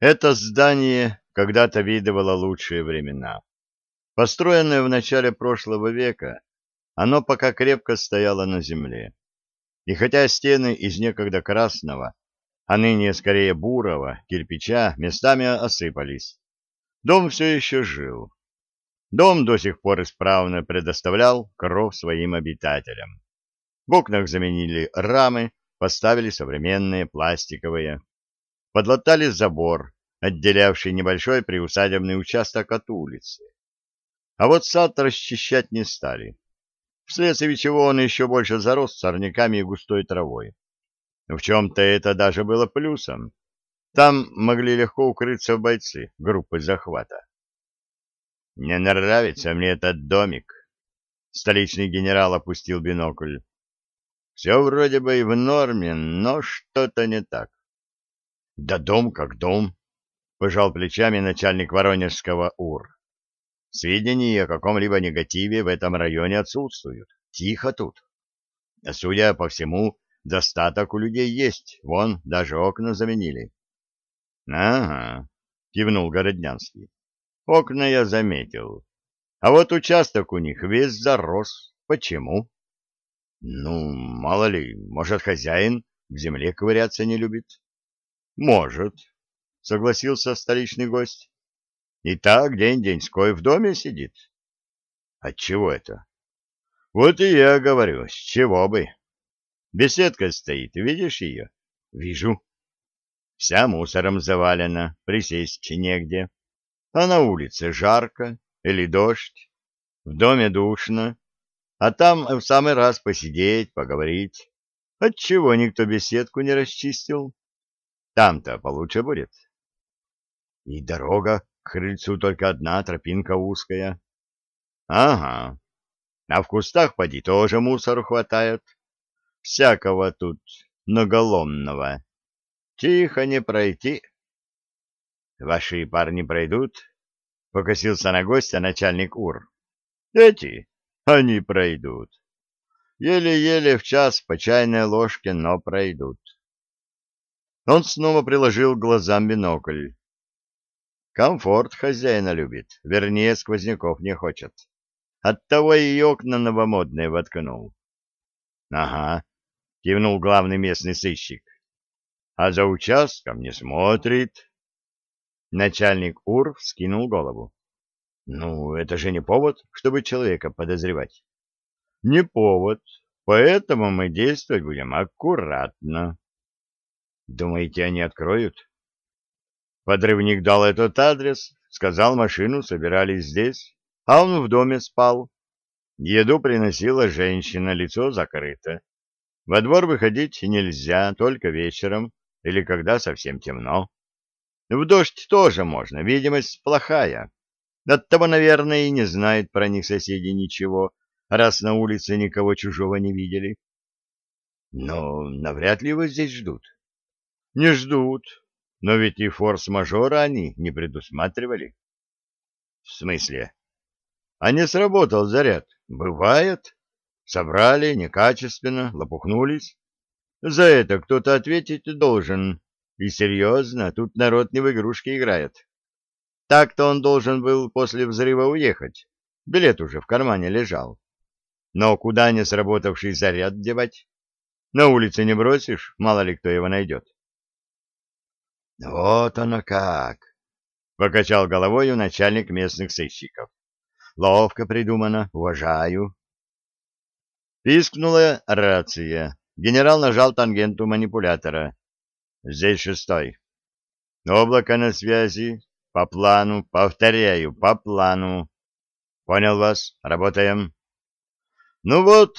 Это здание когда-то видывало лучшие времена. Построенное в начале прошлого века, оно пока крепко стояло на земле. И хотя стены из некогда красного, а ныне скорее бурого, кирпича местами осыпались, дом все еще жил. Дом до сих пор исправно предоставлял кров своим обитателям. В окнах заменили рамы, поставили современные пластиковые подлатали забор, отделявший небольшой приусадебный участок от улицы. А вот сад расчищать не стали, вследствие чего он еще больше зарос сорняками и густой травой. В чем-то это даже было плюсом. Там могли легко укрыться бойцы группы захвата. «Не нравится мне этот домик», — столичный генерал опустил бинокль. «Все вроде бы и в норме, но что-то не так. Да дом как дом, пожал плечами начальник Воронежского УР. Сведений о каком-либо негативе в этом районе отсутствуют. Тихо тут. Судя по всему, достаток у людей есть. Вон, даже окна заменили. — Ага, — кивнул Городнянский. — Окна я заметил. А вот участок у них весь зарос. Почему? — Ну, мало ли, может, хозяин в земле ковыряться не любит. Может, согласился столичный гость. И так день-деньской в доме сидит. Отчего это? Вот и я говорю, с чего бы. Беседка стоит, видишь ее? Вижу. Вся мусором завалена, присесть негде. А на улице жарко или дождь, в доме душно, а там в самый раз посидеть, поговорить. Отчего никто беседку не расчистил? Там-то получше будет. И дорога к крыльцу только одна, тропинка узкая. Ага. А в кустах, поди, тоже мусор хватает. Всякого тут наголомного. Тихо не пройти. Ваши парни пройдут? Покосился на гостя начальник УР. Эти? Они пройдут. Еле-еле в час по чайной ложке, но пройдут. Он снова приложил глазам бинокль. Комфорт хозяина любит, вернее, сквозняков не хочет. Оттого и окна новомодные воткнул. — Ага, — кивнул главный местный сыщик. — А за участком не смотрит. Начальник УР вскинул голову. — Ну, это же не повод, чтобы человека подозревать. — Не повод, поэтому мы действовать будем аккуратно. Думаете, они откроют? Подрывник дал этот адрес, сказал, машину собирались здесь, а он в доме спал. Еду приносила женщина, лицо закрыто. Во двор выходить нельзя, только вечером или когда совсем темно. В дождь тоже можно, видимость плохая. Оттого, наверное, и не знают про них соседи ничего, раз на улице никого чужого не видели. Но навряд ли его здесь ждут. Не ждут, но ведь и форс-мажора они не предусматривали. В смысле? А не сработал заряд. Бывает. Собрали некачественно, лопухнулись. За это кто-то ответить должен. И серьезно, тут народ не в игрушки играет. Так-то он должен был после взрыва уехать. Билет уже в кармане лежал. Но куда не сработавший заряд девать? На улице не бросишь, мало ли кто его найдет. — Вот оно как! — покачал головой начальник местных сыщиков. — Ловко придумано, уважаю. Пискнула рация. Генерал нажал тангенту манипулятора. Здесь шестой. Облако на связи. По плану. Повторяю, по плану. Понял вас. Работаем. Ну вот,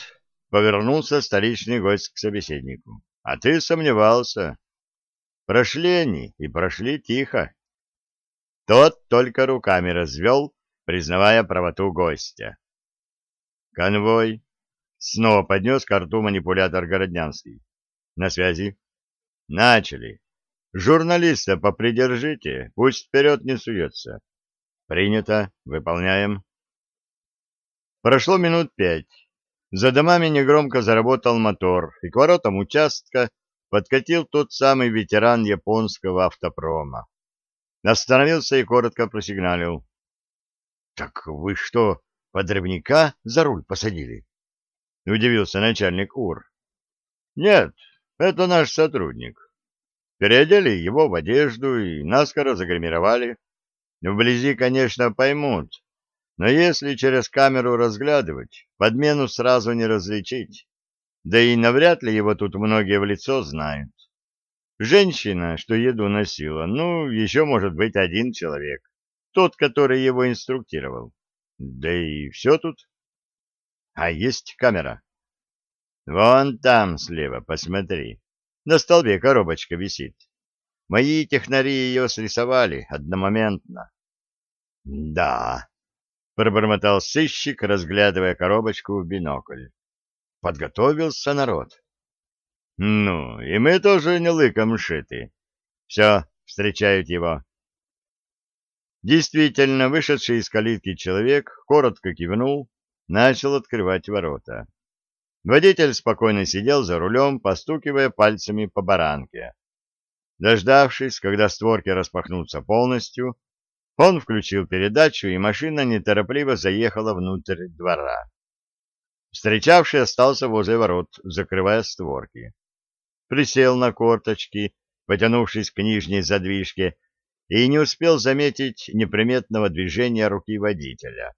повернулся столичный гость к собеседнику. А ты сомневался. Прошли они и прошли тихо. Тот только руками развел, признавая правоту гостя. Конвой снова поднес к рту манипулятор Городнянский. На связи. Начали. Журналиста попридержите, пусть вперед не суется. Принято. Выполняем. Прошло минут пять. За домами негромко заработал мотор, и к воротам участка подкатил тот самый ветеран японского автопрома. остановился и коротко просигналил. — Так вы что, подрывника за руль посадили? — удивился начальник УР. — Нет, это наш сотрудник. Переодели его в одежду и наскоро загримировали. Вблизи, конечно, поймут, но если через камеру разглядывать, подмену сразу не различить. Да и навряд ли его тут многие в лицо знают. Женщина, что еду носила, ну, еще может быть один человек. Тот, который его инструктировал. Да и все тут. А есть камера. Вон там слева, посмотри. На столбе коробочка висит. Мои технари ее срисовали одномоментно. — Да, — пробормотал сыщик, разглядывая коробочку в бинокль. Подготовился народ. — Ну, и мы тоже не лыком шиты. Все, встречают его. Действительно, вышедший из калитки человек коротко кивнул, начал открывать ворота. Водитель спокойно сидел за рулем, постукивая пальцами по баранке. Дождавшись, когда створки распахнутся полностью, он включил передачу, и машина неторопливо заехала внутрь двора. Встречавший остался возле ворот, закрывая створки. Присел на корточки, потянувшись к нижней задвижке, и не успел заметить неприметного движения руки водителя.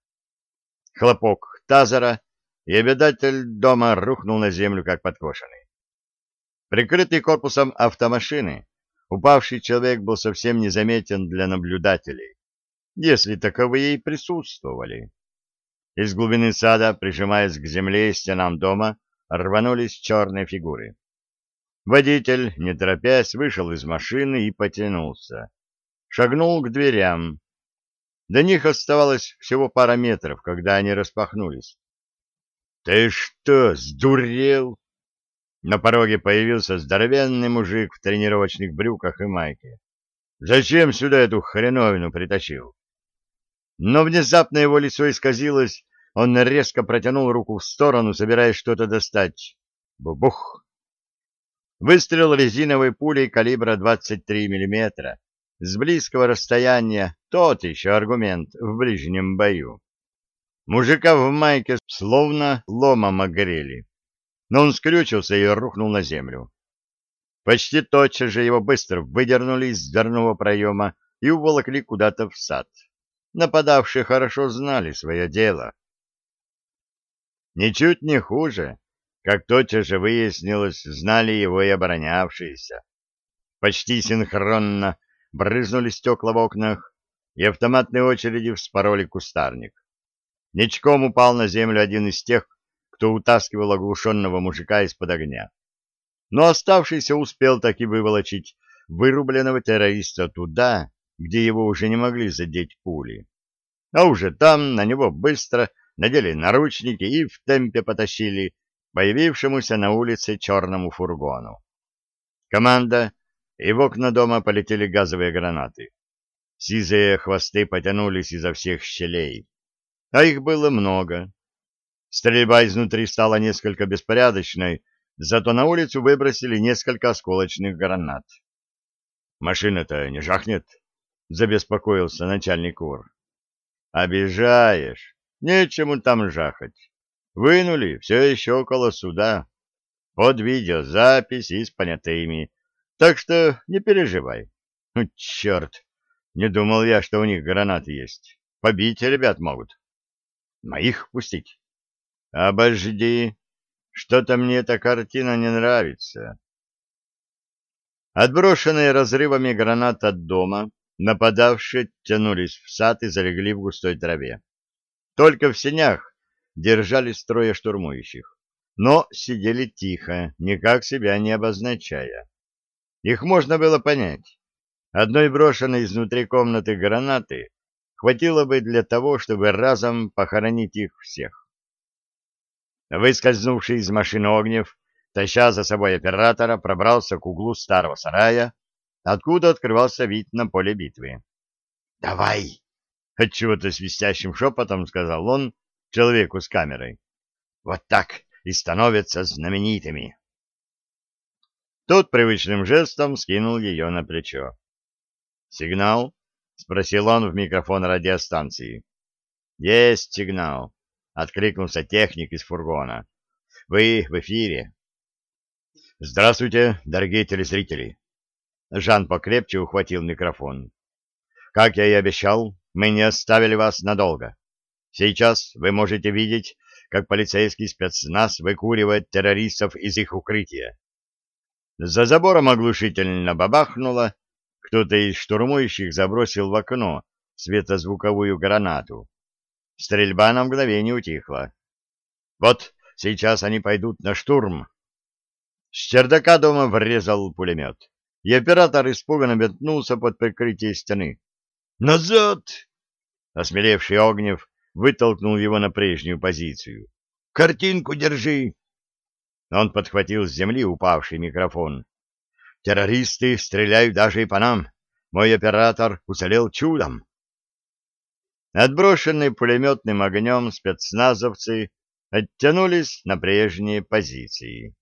Хлопок тазера — и обитатель дома рухнул на землю, как подкошенный. Прикрытый корпусом автомашины, упавший человек был совсем незаметен для наблюдателей, если таковые и присутствовали. Из глубины сада, прижимаясь к земле и стенам дома, рванулись черные фигуры. Водитель, не торопясь, вышел из машины и потянулся. Шагнул к дверям. До них оставалось всего пара метров, когда они распахнулись. «Ты что, сдурел?» На пороге появился здоровенный мужик в тренировочных брюках и майке. «Зачем сюда эту хреновину притащил?» Но внезапно его лицо исказилось, он резко протянул руку в сторону, собираясь что-то достать. Бубух! Выстрел резиновой пулей калибра 23 мм. С близкого расстояния тот еще аргумент в ближнем бою. Мужика в майке словно ломом огрели, но он скрючился и рухнул на землю. Почти тотчас же его быстро выдернули из дверного проема и уволокли куда-то в сад. Нападавшие хорошо знали свое дело. Ничуть не хуже, как тотчас же выяснилось, знали его и оборонявшиеся. Почти синхронно брызнули стекла в окнах, и автоматные очереди вспороли кустарник. Ничком упал на землю один из тех, кто утаскивал оглушенного мужика из-под огня. Но оставшийся успел таки выволочить вырубленного террориста туда, где его уже не могли задеть пули. А уже там на него быстро надели наручники и в темпе потащили появившемуся на улице черному фургону. Команда, и в окна дома полетели газовые гранаты. Сизые хвосты потянулись изо всех щелей а их было много. Стрельба изнутри стала несколько беспорядочной, зато на улицу выбросили несколько осколочных гранат. «Машина-то не жахнет?» — забеспокоился начальник УР. «Обижаешь. Нечему там жахать. Вынули все еще около суда. Под видеозапись и с понятыми. Так что не переживай. Черт, не думал я, что у них гранаты есть. Побить ребят могут». Моих пустить? Обожди. Что-то мне эта картина не нравится. Отброшенные разрывами гранат от дома, нападавшие тянулись в сад и залегли в густой траве. Только в сенях держались трое штурмующих, но сидели тихо, никак себя не обозначая. Их можно было понять. Одной брошенной изнутри комнаты гранаты хватило бы для того, чтобы разом похоронить их всех. Выскользнувший из машины Огнев, таща за собой оператора, пробрался к углу старого сарая, откуда открывался вид на поле битвы. «Давай!» — отчего-то свистящим шепотом сказал он человеку с камерой. «Вот так и становятся знаменитыми!» Тот привычным жестом скинул ее на плечо. «Сигнал!» — спросил он в микрофон радиостанции. «Есть сигнал», — откликнулся техник из фургона. «Вы в эфире». «Здравствуйте, дорогие телезрители!» Жан покрепче ухватил микрофон. «Как я и обещал, мы не оставили вас надолго. Сейчас вы можете видеть, как полицейский спецназ выкуривает террористов из их укрытия. За забором оглушительно бабахнуло, кто-то из штурмующих забросил в окно светозвуковую гранату. Стрельба на мгновение утихла. Вот сейчас они пойдут на штурм. С чердака дома врезал пулемет, и оператор испуганно метнулся под прикрытие стены. «Назад!» Осмелевший Огнев вытолкнул его на прежнюю позицию. «Картинку держи!» Он подхватил с земли упавший микрофон. «Террористы стреляют даже и по нам. Мой оператор уцелел чудом!» Отброшенные пулеметным огнем спецназовцы оттянулись на прежние позиции.